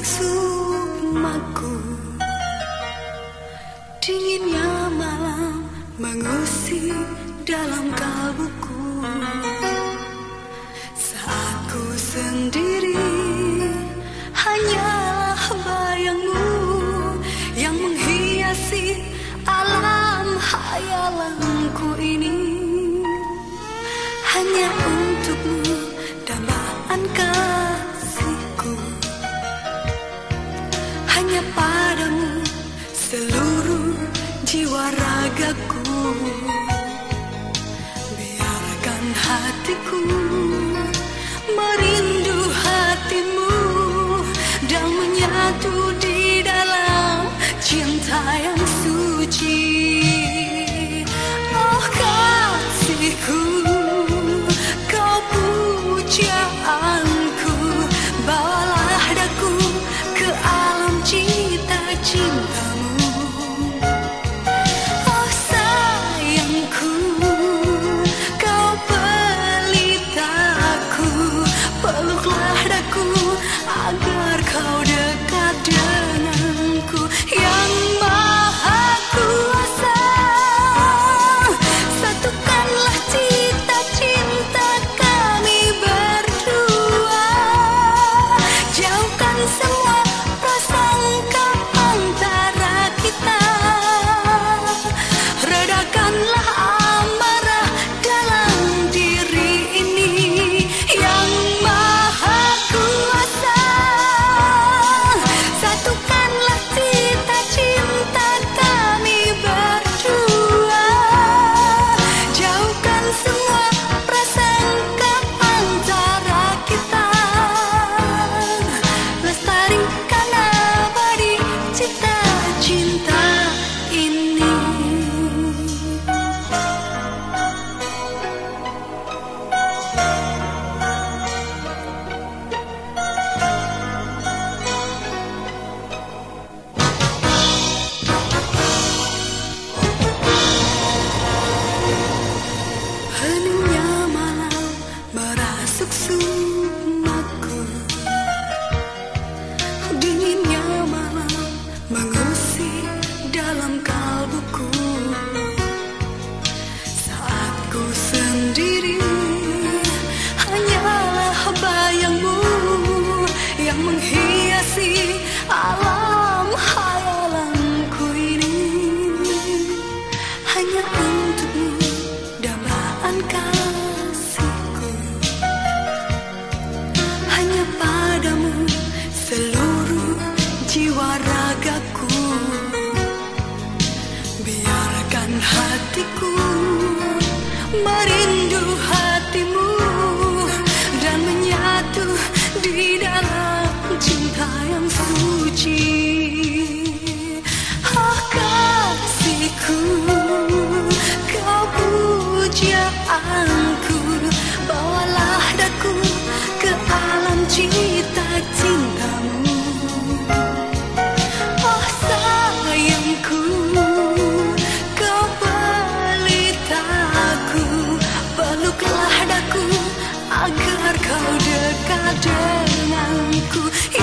sukmaku. Dinginnya malam mengusik dalam kalbuku. Saat ku sendiri hanyalah bayangmu Yang menghiasi alam hayalanku ini. Hanya diriku merindu hatimu dan menyatu di dalam cinta yang you.